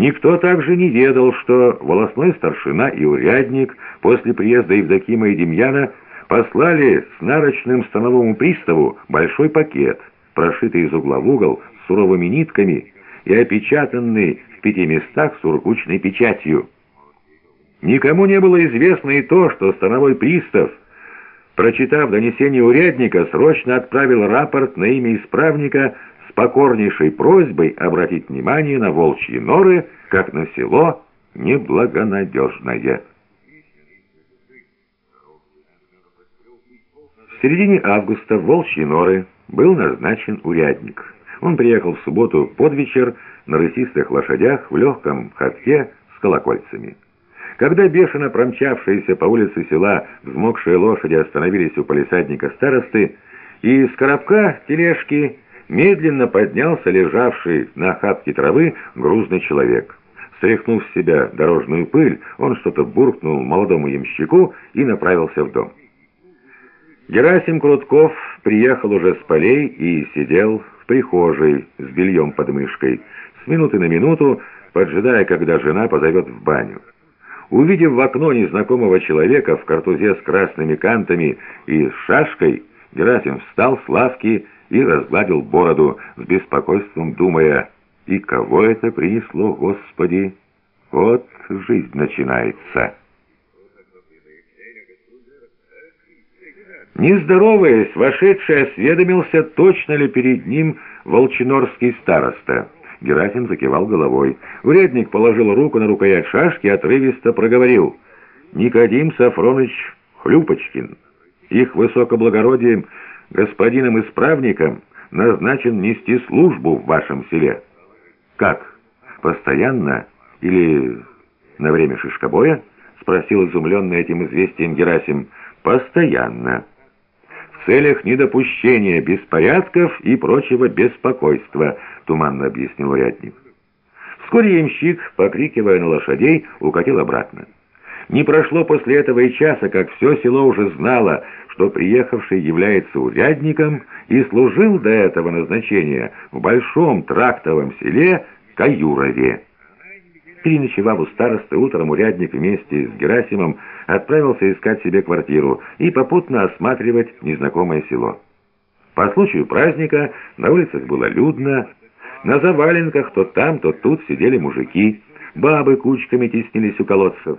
Никто также не ведал, что волосной старшина и урядник после приезда Евдокима и Демьяна послали с нарочным становому приставу большой пакет, прошитый из угла в угол суровыми нитками и опечатанный в пяти местах сургучной печатью. Никому не было известно и то, что становой пристав, прочитав донесение урядника, срочно отправил рапорт на имя исправника покорнейшей просьбой обратить внимание на волчьи норы, как на село неблагонадежное. В середине августа в волчьи норы был назначен урядник. Он приехал в субботу под вечер на рысистых лошадях в легком ходке с колокольцами. Когда бешено промчавшиеся по улице села взмокшие лошади остановились у полисадника старосты, и из коробка тележки медленно поднялся лежавший на охапке травы грузный человек. Стряхнув с себя дорожную пыль, он что-то буркнул молодому ямщику и направился в дом. Герасим Крутков приехал уже с полей и сидел в прихожей с бельем под мышкой, с минуты на минуту, поджидая, когда жена позовет в баню. Увидев в окно незнакомого человека в картузе с красными кантами и с шашкой, Герасим встал с лавки и разгладил бороду, с беспокойством думая, «И кого это принесло, Господи? Вот жизнь начинается». Не здороваясь, вошедший осведомился, точно ли перед ним волчинорский староста. Герасим закивал головой. Урядник положил руку на рукоять шашки и отрывисто проговорил. «Никодим Сафроныч Хлюпочкин, их высокоблагородием господином-исправником назначен нести службу в вашем селе». «Как? Постоянно или на время шишкобоя?» — спросил изумленный этим известием Герасим. «Постоянно» в целях недопущения беспорядков и прочего беспокойства», — туманно объяснил урядник. Вскоре ямщик, покрикивая на лошадей, укатил обратно. Не прошло после этого и часа, как все село уже знало, что приехавший является урядником и служил до этого назначения в большом трактовом селе Каюрове. Переночевав у старосты, утром урядник вместе с Герасимом отправился искать себе квартиру и попутно осматривать незнакомое село. По случаю праздника на улицах было людно, на заваленках то там, то тут сидели мужики, бабы кучками теснились у колодцев.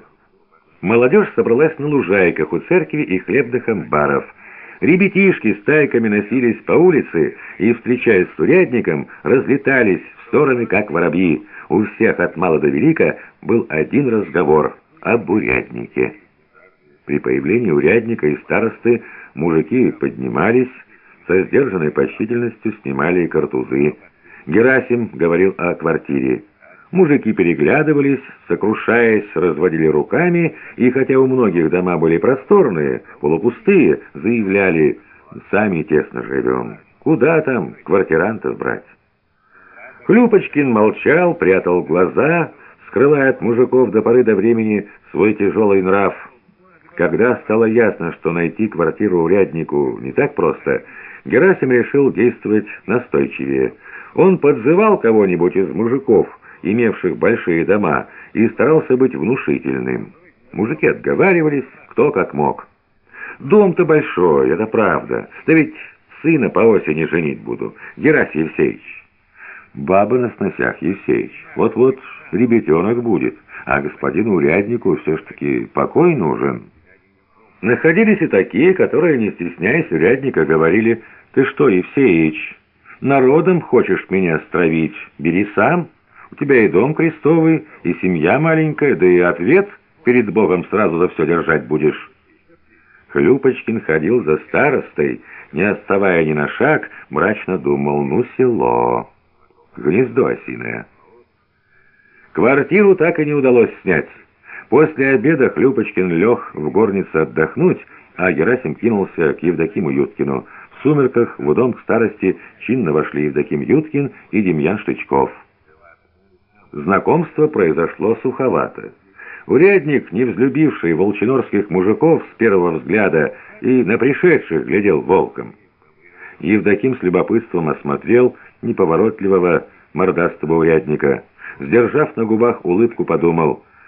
Молодежь собралась на лужайках у церкви и хлебных амбаров. Ребятишки стайками носились по улице и, встречаясь с урядником, разлетались в стороны, как воробьи. У всех от мала до велика был один разговор об уряднике. При появлении урядника и старосты мужики поднимались, со сдержанной почтительностью снимали картузы. Герасим говорил о квартире. Мужики переглядывались, сокрушаясь, разводили руками, и хотя у многих дома были просторные, полупустые, заявляли «сами тесно живем». Куда там квартирантов брать? Хлюпочкин молчал, прятал глаза, скрывая от мужиков до поры до времени свой тяжелый нрав. Когда стало ясно, что найти квартиру уряднику не так просто, Герасим решил действовать настойчивее. Он подзывал кого-нибудь из мужиков, имевших большие дома, и старался быть внушительным. Мужики отговаривались, кто как мог. «Дом-то большой, это правда. Да ведь сына по осени женить буду, Герасий Евсеевич». «Баба на сносях, Евсеевич. Вот-вот ребятенок будет, а господину уряднику все ж таки покой нужен». Находились и такие, которые, не стесняясь урядника, говорили, «Ты что, Евсеич, народом хочешь меня стравить? Бери сам. У тебя и дом крестовый, и семья маленькая, да и ответ перед Богом сразу за все держать будешь». Хлюпочкин ходил за старостой, не отставая ни на шаг, мрачно думал, «Ну, село, гнездо осиное». Квартиру так и не удалось снять. После обеда Хлюпочкин лег в горнице отдохнуть, а Герасим кинулся к Евдокиму Юткину. В сумерках в дом к старости чинно вошли Евдоким Юткин и Демьян Штычков. Знакомство произошло суховато. Урядник, не взлюбивший волчинорских мужиков с первого взгляда и на пришедших глядел волком. Евдоким с любопытством осмотрел неповоротливого мордастого урядника – Сдержав на губах улыбку, подумал,